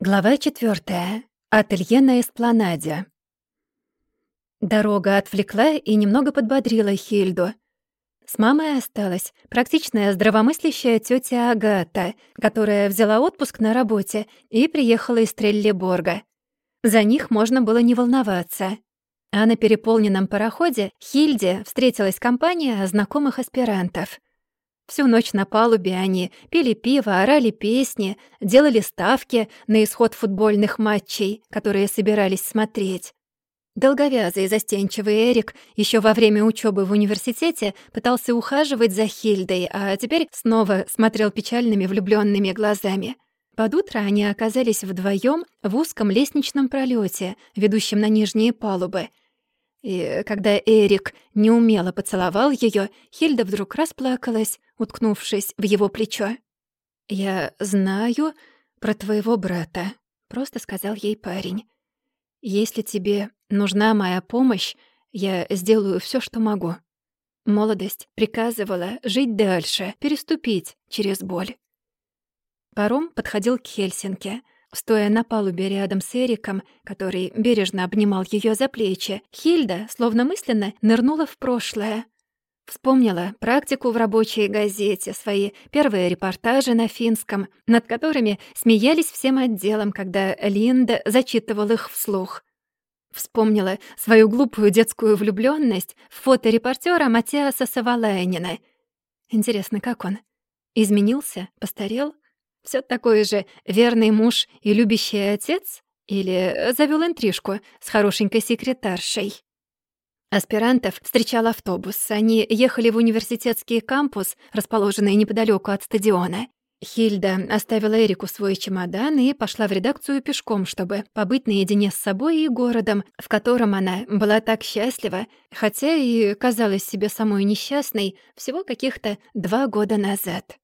Глава четвертая. Ателье на эспланаде. Дорога отвлекла и немного подбодрила Хильду. С мамой осталась практичная здравомыслящая тетя Агата, которая взяла отпуск на работе и приехала из Треллиборга. За них можно было не волноваться. А на переполненном пароходе Хильде встретилась компания знакомых аспирантов — Всю ночь на палубе они пили пиво, орали песни, делали ставки на исход футбольных матчей, которые собирались смотреть. Долговязый и застенчивый Эрик еще во время учебы в университете пытался ухаживать за Хильдой, а теперь снова смотрел печальными влюбленными глазами. Под утро они оказались вдвоем в узком лестничном пролете, ведущем на нижние палубы — и когда Эрик неумело поцеловал ее, Хильда вдруг расплакалась, уткнувшись в его плечо. «Я знаю про твоего брата», — просто сказал ей парень. «Если тебе нужна моя помощь, я сделаю все, что могу». Молодость приказывала жить дальше, переступить через боль. Паром подходил к Хельсинки — Стоя на палубе рядом с Эриком, который бережно обнимал ее за плечи, Хильда, словно мысленно, нырнула в прошлое. Вспомнила практику в рабочей газете, свои первые репортажи на финском, над которыми смеялись всем отделом, когда Линда зачитывал их вслух. Вспомнила свою глупую детскую влюбленность в фоторепортера Матиаса Савалайнина. Интересно, как он? Изменился? Постарел? Все такой же верный муж и любящий отец? Или завел интрижку с хорошенькой секретаршей? Аспирантов встречал автобус. Они ехали в университетский кампус, расположенный неподалеку от стадиона. Хильда оставила Эрику свой чемодан и пошла в редакцию пешком, чтобы побыть наедине с собой и городом, в котором она была так счастлива, хотя и казалась себе самой несчастной всего каких-то два года назад.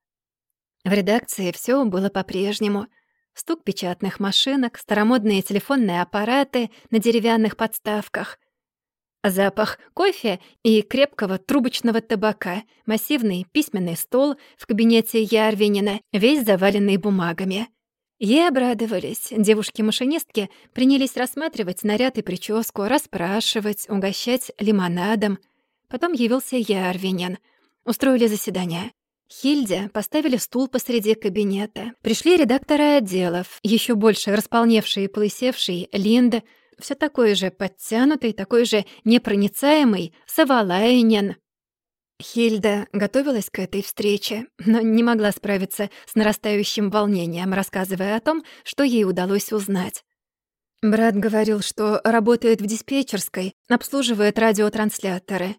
В редакции все было по-прежнему. Стук печатных машинок, старомодные телефонные аппараты на деревянных подставках. Запах кофе и крепкого трубочного табака, массивный письменный стол в кабинете Ярвинина, весь заваленный бумагами. Ей обрадовались. Девушки-машинистки принялись рассматривать наряд и прическу, расспрашивать, угощать лимонадом. Потом явился Ярвинин. Устроили заседание. Хильде поставили стул посреди кабинета. Пришли редакторы отделов, еще больше располневший и полысевший Линда, все такой же подтянутый, такой же непроницаемый Савалайнин. Хильда готовилась к этой встрече, но не могла справиться с нарастающим волнением, рассказывая о том, что ей удалось узнать. Брат говорил, что работает в диспетчерской, обслуживает радиотрансляторы.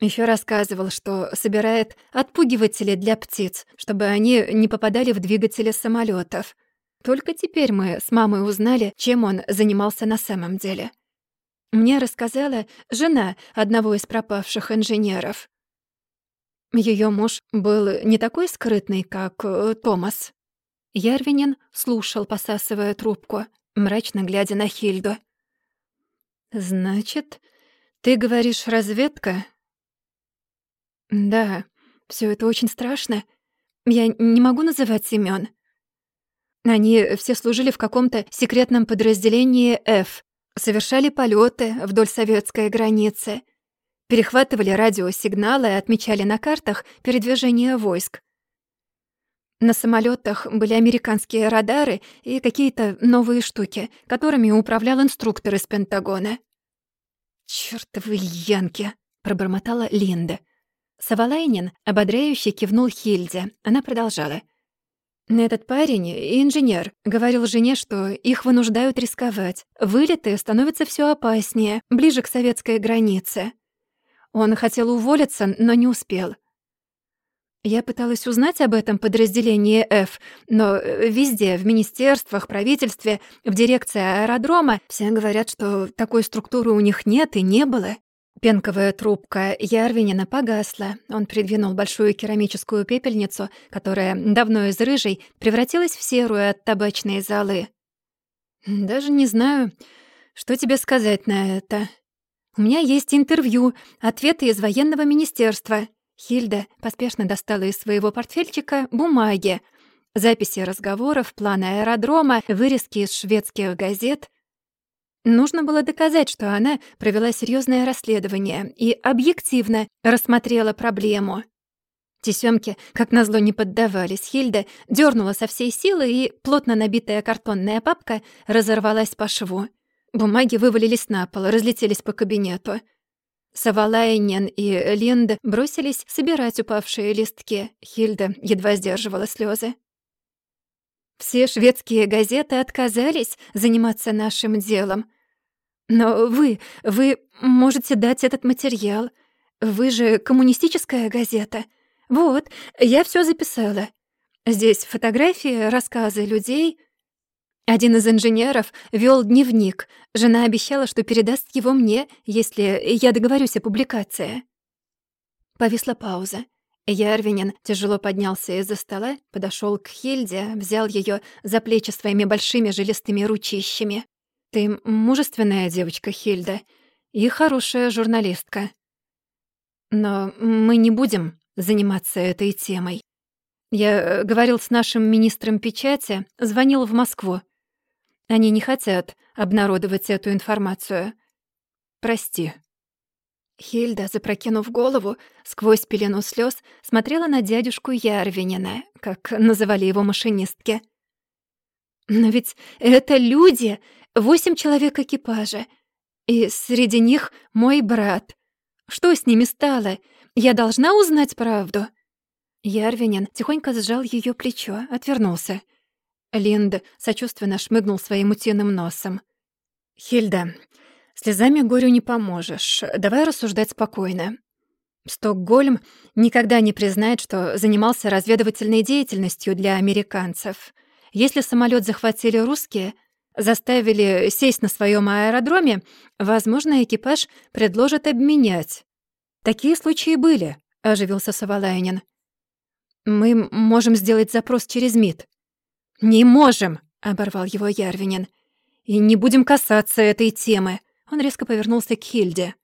Еще рассказывал, что собирает отпугиватели для птиц, чтобы они не попадали в двигатели самолетов. Только теперь мы с мамой узнали, чем он занимался на самом деле. Мне рассказала жена одного из пропавших инженеров. Ее муж был не такой скрытный, как э, Томас. Ярвинин слушал, посасывая трубку, мрачно глядя на Хильду. «Значит, ты говоришь разведка?» «Да, все это очень страшно. Я не могу называть имен. Они все служили в каком-то секретном подразделении F, совершали полеты вдоль советской границы, перехватывали радиосигналы и отмечали на картах передвижение войск. На самолетах были американские радары и какие-то новые штуки, которыми управлял инструктор из Пентагона. «Чёртовы янки!» — пробормотала Линда. Савалайнин ободряюще кивнул Хильде. Она продолжала. «Этот парень, инженер, говорил жене, что их вынуждают рисковать. Вылеты становятся все опаснее, ближе к советской границе. Он хотел уволиться, но не успел. Я пыталась узнать об этом подразделении F, но везде, в министерствах, правительстве, в дирекции аэродрома, все говорят, что такой структуры у них нет и не было. Пенковая трубка Ярвинина погасла. Он придвинул большую керамическую пепельницу, которая, давно из рыжей, превратилась в серую от табачной золы. «Даже не знаю, что тебе сказать на это. У меня есть интервью, ответы из военного министерства». Хильда поспешно достала из своего портфельчика бумаги. Записи разговоров, планы аэродрома, вырезки из шведских газет. Нужно было доказать, что она провела серьезное расследование и объективно рассмотрела проблему. Тесёмки, как назло, не поддавались. Хильда дернула со всей силы, и плотно набитая картонная папка разорвалась по шву. Бумаги вывалились на пол, разлетелись по кабинету. Савалайнен и Линда бросились собирать упавшие листки. Хильда едва сдерживала слезы. Все шведские газеты отказались заниматься нашим делом. Но вы, вы можете дать этот материал. Вы же коммунистическая газета — «Вот, я все записала. Здесь фотографии, рассказы людей». Один из инженеров вел дневник. Жена обещала, что передаст его мне, если я договорюсь о публикации. Повисла пауза. Ярвинин тяжело поднялся из-за стола, подошел к Хильде, взял ее за плечи своими большими жилистыми ручищами. «Ты мужественная девочка, Хильда, и хорошая журналистка. Но мы не будем заниматься этой темой. Я э, говорил с нашим министром печати, звонил в Москву. Они не хотят обнародовать эту информацию. Прости». Хильда, запрокинув голову, сквозь пелену слез смотрела на дядюшку Ярвинина, как называли его машинистки. «Но ведь это люди, восемь человек экипажа, и среди них мой брат. Что с ними стало? Я должна узнать правду». Ярвинин тихонько сжал ее плечо, отвернулся. Линд сочувственно шмыгнул своим утиным носом. «Хильда, слезами горю не поможешь. Давай рассуждать спокойно. Стокгольм никогда не признает, что занимался разведывательной деятельностью для американцев. Если самолет захватили русские, заставили сесть на своем аэродроме, возможно, экипаж предложит обменять. «Такие случаи были», — оживился Савалайнин. «Мы можем сделать запрос через МИД». «Не можем», — оборвал его Ярвинин. «И не будем касаться этой темы». Он резко повернулся к Хильде.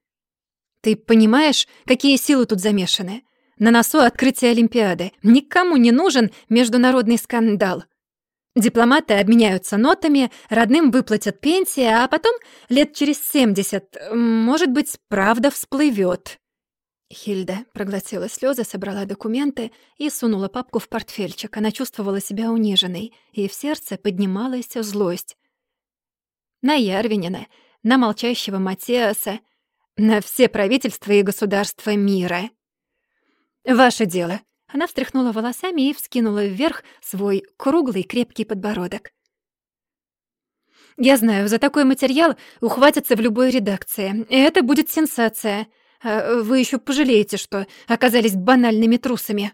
«Ты понимаешь, какие силы тут замешаны? На носу открытие Олимпиады. Никому не нужен международный скандал. Дипломаты обменяются нотами, родным выплатят пенсии, а потом, лет через семьдесят, может быть, правда всплывет. Хильда проглотила слезы, собрала документы и сунула папку в портфельчик. Она чувствовала себя униженной, и в сердце поднималась злость. На Ярвинина, на молчащего Матиаса, на все правительства и государства мира. «Ваше дело!» Она встряхнула волосами и вскинула вверх свой круглый крепкий подбородок. «Я знаю, за такой материал ухватятся в любой редакции, и это будет сенсация. А вы еще пожалеете, что оказались банальными трусами».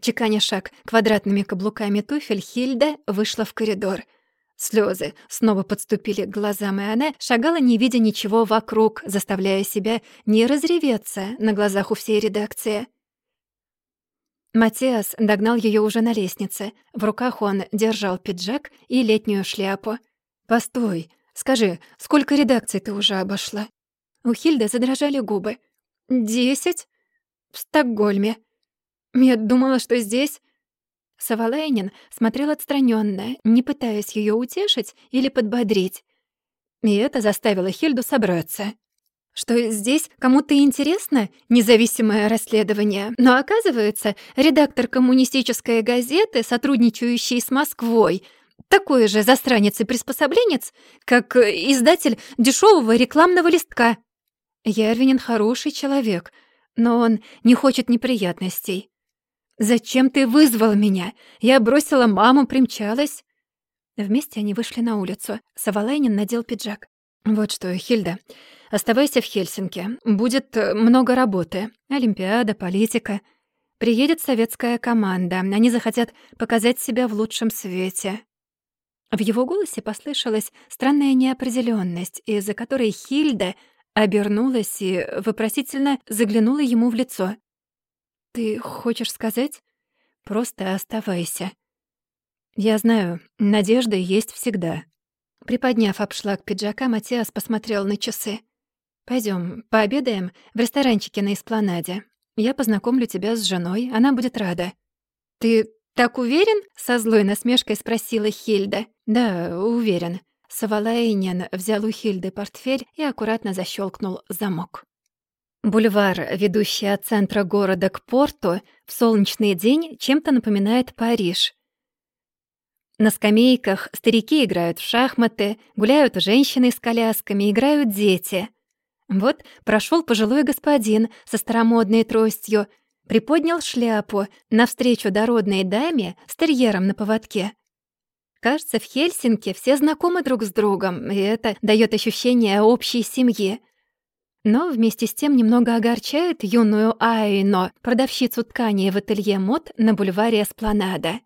Чеканя шаг квадратными каблуками туфель, Хильда вышла в коридор. Слезы снова подступили к глазам, и она шагала, не видя ничего вокруг, заставляя себя не разреветься на глазах у всей редакции. Матиас догнал ее уже на лестнице. В руках он держал пиджак и летнюю шляпу. «Постой, скажи, сколько редакций ты уже обошла?» У Хильды задрожали губы. «Десять? В Стокгольме. Я думала, что здесь...» Савалайнин смотрел отстраненно, не пытаясь ее утешить или подбодрить. И это заставило Хильду собраться. Что здесь кому-то интересно независимое расследование, но оказывается, редактор коммунистической газеты, сотрудничающий с Москвой, такой же засранец и приспособленец, как издатель дешевого рекламного листка. Ярвинин хороший человек, но он не хочет неприятностей. «Зачем ты вызвал меня? Я бросила маму, примчалась». Вместе они вышли на улицу. Савалайнин надел пиджак. «Вот что, Хильда, оставайся в Хельсинки. Будет э, много работы. Олимпиада, политика. Приедет советская команда. Они захотят показать себя в лучшем свете». В его голосе послышалась странная неопределенность, из-за которой Хильда обернулась и вопросительно заглянула ему в лицо. «Ты хочешь сказать? Просто оставайся. Я знаю, надежда есть всегда». Приподняв обшлаг пиджака, Матиас посмотрел на часы. Пойдем, пообедаем в ресторанчике на Эспланаде. Я познакомлю тебя с женой, она будет рада». «Ты «Так уверен?» — со злой насмешкой спросила Хильда. «Да, уверен». Савалайнин взял у Хильды портфель и аккуратно защелкнул замок. Бульвар, ведущий от центра города к порту, в солнечный день чем-то напоминает Париж. На скамейках старики играют в шахматы, гуляют женщины с колясками, играют дети. Вот прошел пожилой господин со старомодной тростью, приподнял шляпу навстречу дородной даме с терьером на поводке. Кажется, в Хельсинки все знакомы друг с другом, и это дает ощущение общей семьи. Но вместе с тем немного огорчает юную Айно, продавщицу ткани в ателье мод на бульваре Эспланада.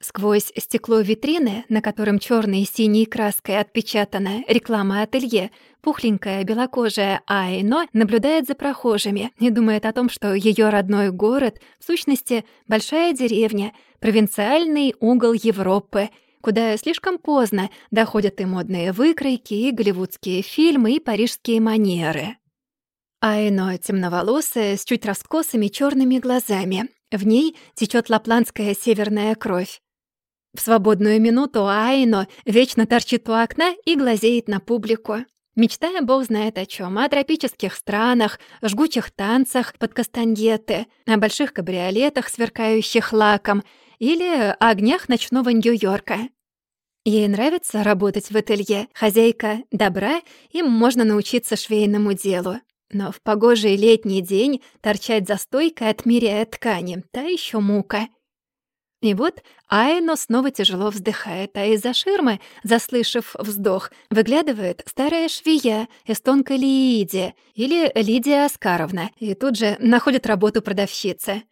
Сквозь стекло витрины, на котором черной и синей краской отпечатана реклама ателье, пухленькая белокожая Айно наблюдает за прохожими и думает о том, что ее родной город, в сущности, большая деревня, провинциальный угол Европы, куда слишком поздно доходят и модные выкройки, и голливудские фильмы, и парижские манеры. Айно темноволосая, с чуть раскосыми черными глазами. В ней течет лапландская северная кровь. В свободную минуту Айно вечно торчит у окна и глазеет на публику. Мечтая бог знает о чем, о тропических странах, жгучих танцах под кастаньеты, о больших кабриолетах, сверкающих лаком, или о огнях ночного Нью-Йорка. Ей нравится работать в ателье, хозяйка добра, им можно научиться швейному делу. Но в погожий летний день торчать за стойкой, отмеряя ткани, та еще мука. И вот Айно снова тяжело вздыхает, а из-за ширмы, заслышав вздох, выглядывает старая швея, эстонка Лидия или Лидия Оскаровна, и тут же находит работу продавщицы.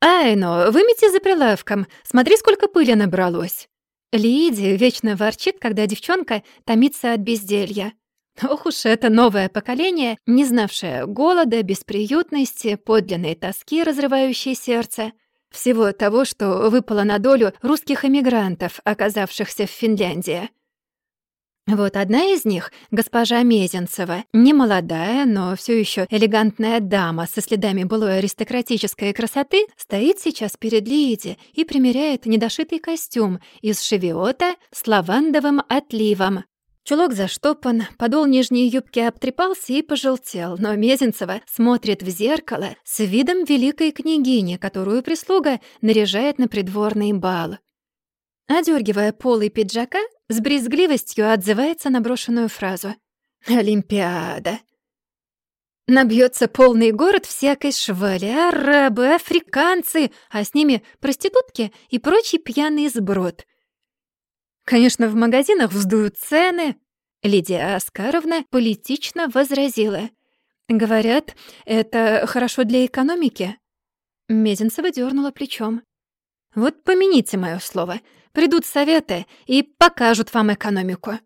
«Айно, вымети за прилавком, смотри, сколько пыли набралось». Лидия вечно ворчит, когда девчонка томится от безделья. Ох уж это новое поколение, не знавшее голода, бесприютности, подлинной тоски, разрывающей сердце. Всего того, что выпало на долю русских эмигрантов, оказавшихся в Финляндии. Вот одна из них, госпожа Мезенцева, немолодая, но все еще элегантная дама со следами былой аристократической красоты, стоит сейчас перед Лиди и примеряет недошитый костюм из шевиота с лавандовым отливом. Чулок заштопан, подол нижней юбки обтрепался и пожелтел, но Мезенцева смотрит в зеркало с видом великой княгини, которую прислуга наряжает на придворный бал. Одергивая полы пиджака, с брезгливостью отзывается на брошенную фразу. «Олимпиада». Набьется полный город всякой швали, арабы, африканцы, а с ними проститутки и прочий пьяный сброд — Конечно, в магазинах вздуют цены. Лидия Оскаровна политично возразила. Говорят, это хорошо для экономики. Мезенцева дернула плечом. Вот помяните мое слово. Придут советы и покажут вам экономику.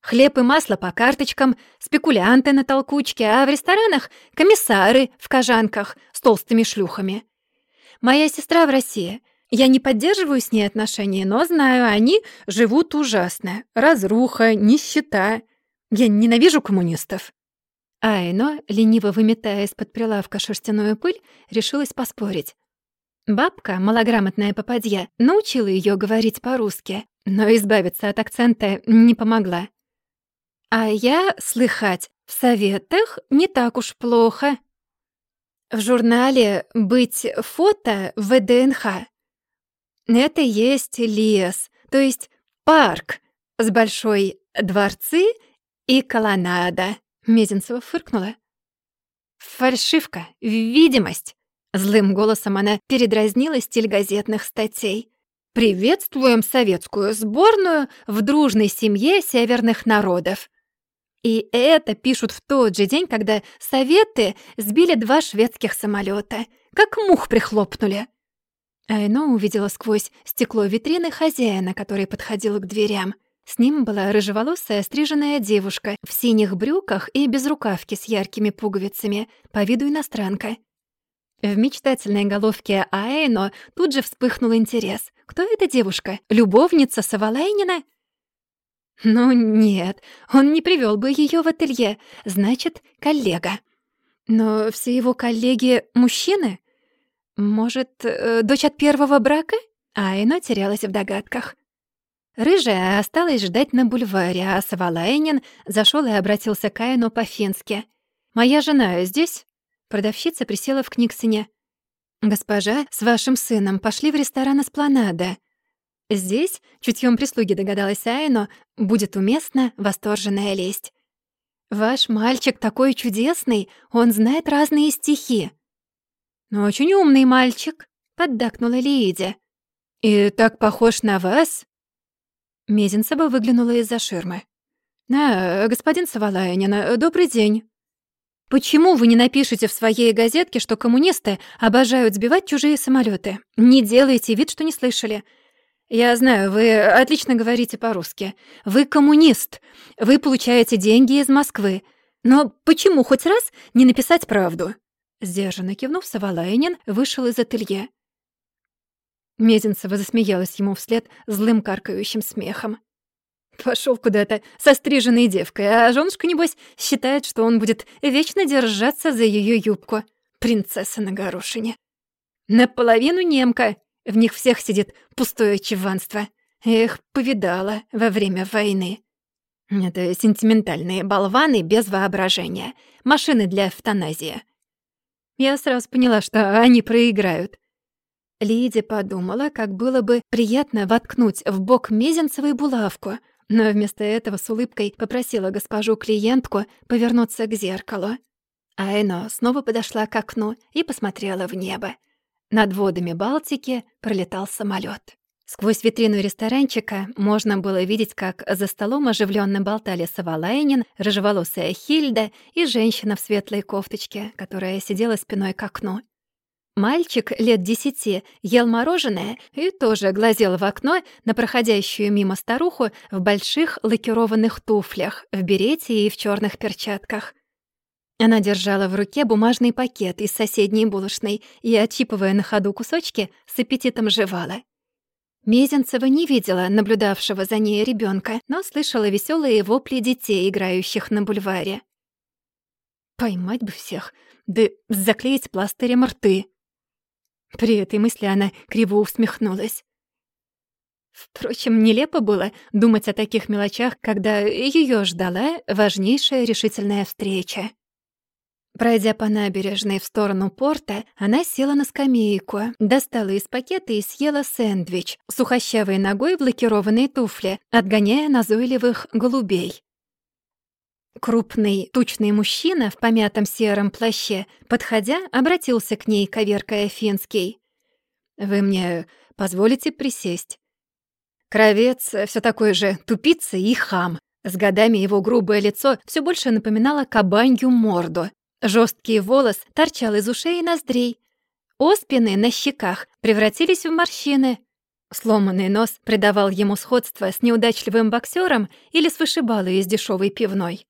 Хлеб и масло по карточкам, спекулянты на толкучке, а в ресторанах — комиссары в кожанках с толстыми шлюхами. Моя сестра в России. Я не поддерживаю с ней отношения, но знаю, они живут ужасно. Разруха, нищета. Я ненавижу коммунистов». Айно, лениво выметая из-под прилавка шерстяную пыль, решилась поспорить. Бабка, малограмотная попадья, научила ее говорить по-русски, но избавиться от акцента не помогла. А я, слыхать, в советах не так уж плохо. В журнале «Быть фото» в ВДНХ это есть лес, то есть парк с большой дворцы и колоннада. Мезенцева фыркнула. Фальшивка, видимость. Злым голосом она передразнила стиль газетных статей. «Приветствуем советскую сборную в дружной семье северных народов». И это пишут в тот же день, когда советы сбили два шведских самолета, как мух прихлопнули. Айно увидела сквозь стекло витрины хозяина, который подходил к дверям. С ним была рыжеволосая стриженная девушка в синих брюках и безрукавке с яркими пуговицами, по виду иностранка. В мечтательной головке Айно тут же вспыхнул интерес. Кто эта девушка? Любовница Савалайнина? Ну нет, он не привел бы ее в ателье, значит, коллега. Но все его коллеги — мужчины? Может, э, дочь от первого брака? Айно терялась в догадках. Рыжая осталась ждать на бульваре, а Савалайнин зашел и обратился к Айно по-фински. «Моя жена здесь?» Продавщица присела в книгсоне. «Госпожа, с вашим сыном пошли в ресторан «Эспланада». Здесь, чутьем прислуги догадалась Айно, будет уместна восторженная лесть. «Ваш мальчик такой чудесный, он знает разные стихи». «Но очень умный мальчик», — поддакнула Лииде. «И так похож на вас?» Мезенцева выглянула из-за ширмы. «А, господин Савалайнин, добрый день». «Почему вы не напишете в своей газетке, что коммунисты обожают сбивать чужие самолеты? Не делайте вид, что не слышали. Я знаю, вы отлично говорите по-русски. Вы коммунист. Вы получаете деньги из Москвы. Но почему хоть раз не написать правду?» Сдержанно кивнув, Савалайнин вышел из ателье. Мезенцева засмеялась ему вслед злым каркающим смехом. Пошел куда-то со стриженной девкой, а женушка, небось, считает, что он будет вечно держаться за ее юбку. Принцесса на горошине. Наполовину немка. В них всех сидит пустое чеванство. Эх, повидала во время войны. Это сентиментальные болваны без воображения. Машины для эвтаназии. Я сразу поняла, что они проиграют. Лиди подумала, как было бы приятно воткнуть в бок Мезенцевой булавку, но вместо этого с улыбкой попросила госпожу-клиентку повернуться к зеркалу. Айно снова подошла к окну и посмотрела в небо. Над водами Балтики пролетал самолет. Сквозь витрину ресторанчика можно было видеть, как за столом оживленно болтали Савалайнин, рыжеволосая Хильда и женщина в светлой кофточке, которая сидела спиной к окну. Мальчик лет десяти ел мороженое и тоже глазел в окно на проходящую мимо старуху в больших лакированных туфлях, в берете и в черных перчатках. Она держала в руке бумажный пакет из соседней булочной и, отчипывая на ходу кусочки, с аппетитом жевала. Мезенцева не видела наблюдавшего за ней ребенка, но слышала веселые вопли детей, играющих на бульваре. «Поймать бы всех, да заклеить пластырем рты», при этой мысли она криво усмехнулась. Впрочем, нелепо было думать о таких мелочах, когда ее ждала важнейшая решительная встреча. Пройдя по набережной в сторону порта, она села на скамейку, достала из пакета и съела сэндвич сухощавой ногой в лакированной туфле, отгоняя назойливых голубей. Крупный, тучный мужчина в помятом сером плаще, подходя, обратился к ней, коверкая финский. «Вы мне позволите присесть?» Кровец все такой же тупица и хам. С годами его грубое лицо все больше напоминало кабанью морду. Жесткий волос торчал из ушей и ноздрей. Оспины на щеках превратились в морщины. Сломанный нос придавал ему сходство с неудачливым боксером или с вышибалой из дешевой пивной.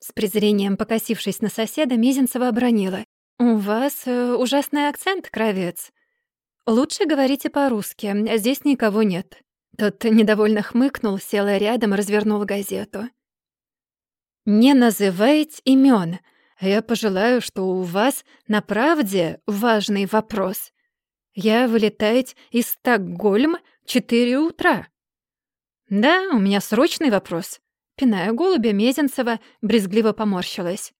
С презрением покосившись на соседа, Мизинцева обронила. «У вас э, ужасный акцент, кровец. Лучше говорите по-русски, здесь никого нет». Тот недовольно хмыкнул, сел рядом и развернул газету. «Не называйте имен. Я пожелаю, что у вас на правде важный вопрос. Я вылетать из Стокгольма четыре утра». «Да, у меня срочный вопрос. Пиная голубя, Мезенцева брезгливо поморщилась.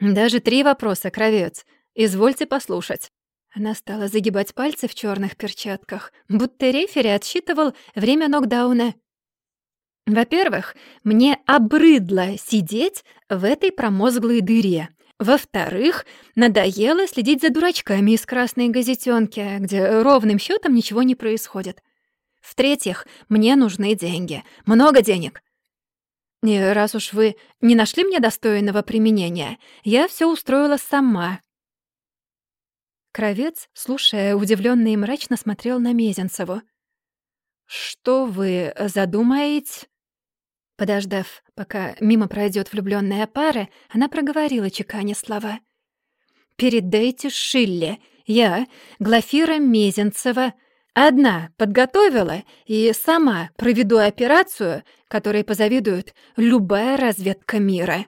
«Даже три вопроса, кровец. Извольте послушать». Она стала загибать пальцы в черных перчатках, будто рефери отсчитывал время нокдауна. Во-первых, мне обрыдло сидеть в этой промозглой дыре. Во-вторых, надоело следить за дурачками из красной газетенки, где ровным счетом ничего не происходит. В-третьих, мне нужны деньги. Много денег. И раз уж вы не нашли мне достойного применения, я все устроила сама». Кровец, слушая, удивленно и мрачно смотрел на Мезенцеву. «Что вы задумаете?» Подождав, пока мимо пройдет влюбленная пара, она проговорила чеканя слова. «Передайте Шилле, я, Глафира Мезенцева, Одна подготовила и сама проведу операцию, которой позавидует любая разведка мира.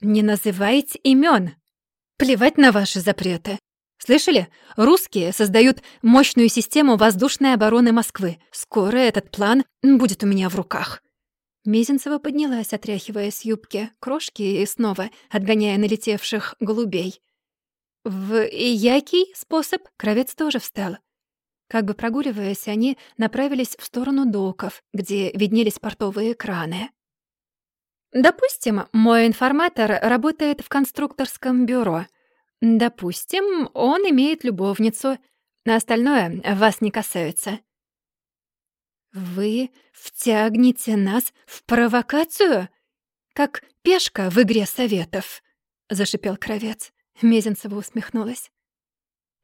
Не называйте имен. Плевать на ваши запреты. Слышали? Русские создают мощную систему воздушной обороны Москвы. Скоро этот план будет у меня в руках». Мезенцева поднялась, отряхивая с юбки крошки и снова отгоняя налетевших голубей. В який способ кровец тоже встал. Как бы прогуливаясь, они направились в сторону доков, где виднелись портовые краны. «Допустим, мой информатор работает в конструкторском бюро. Допустим, он имеет любовницу. Остальное вас не касается». «Вы втягнете нас в провокацию? Как пешка в игре советов?» — зашипел Кровец. Мезенцева усмехнулась.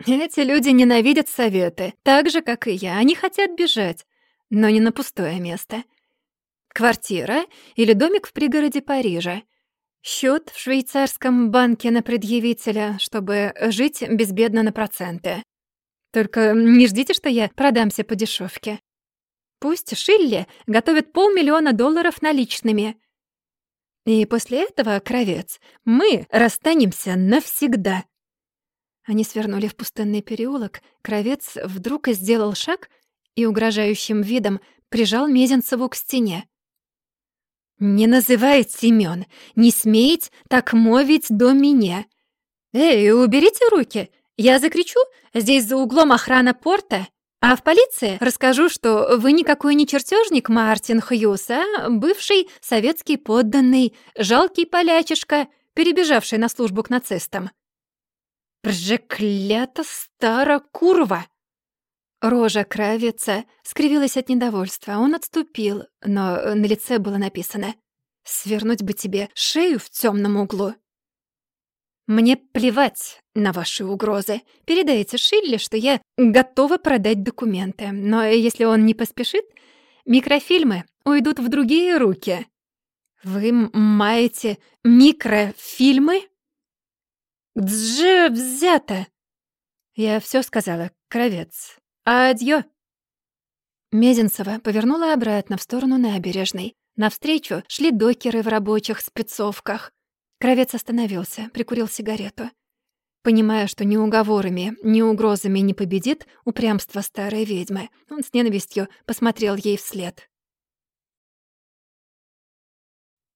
«Эти люди ненавидят советы, так же, как и я. Они хотят бежать, но не на пустое место. Квартира или домик в пригороде Парижа. Счет в швейцарском банке на предъявителя, чтобы жить безбедно на проценты. Только не ждите, что я продамся по дешевке. Пусть Шилли готовит полмиллиона долларов наличными. И после этого, кровец, мы расстанемся навсегда. Они свернули в пустынный переулок. Кровец вдруг сделал шаг и угрожающим видом прижал Мезенцеву к стене. «Не называйте имен, не смеете так мовить до меня. Эй, уберите руки, я закричу, здесь за углом охрана порта». А в полиции расскажу, что вы никакой не чертежник Мартин Хьюз, а бывший советский подданный, жалкий полячишка, перебежавший на службу к нацистам. Проклята стара курва! Рожа кровица скривилась от недовольства. Он отступил, но на лице было написано «Свернуть бы тебе шею в темном углу». «Мне плевать на ваши угрозы. Передайте Шилли, что я готова продать документы. Но если он не поспешит, микрофильмы уйдут в другие руки». «Вы маете микрофильмы?» «Где взято?» «Я все сказала, кровец. Адьё!» Мезенцева повернула обратно в сторону набережной. Навстречу шли докеры в рабочих спецовках. Кровец остановился, прикурил сигарету. Понимая, что ни уговорами, ни угрозами не победит упрямство старой ведьмы, он с ненавистью посмотрел ей вслед.